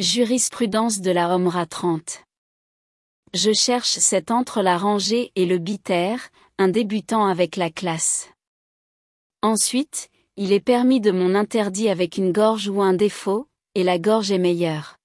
Jurisprudence de la Homra 30. Je cherche cet entre la rangée et le biter, un débutant avec la classe. Ensuite, il est permis de mon interdit avec une gorge ou un défaut, et la gorge est meilleure.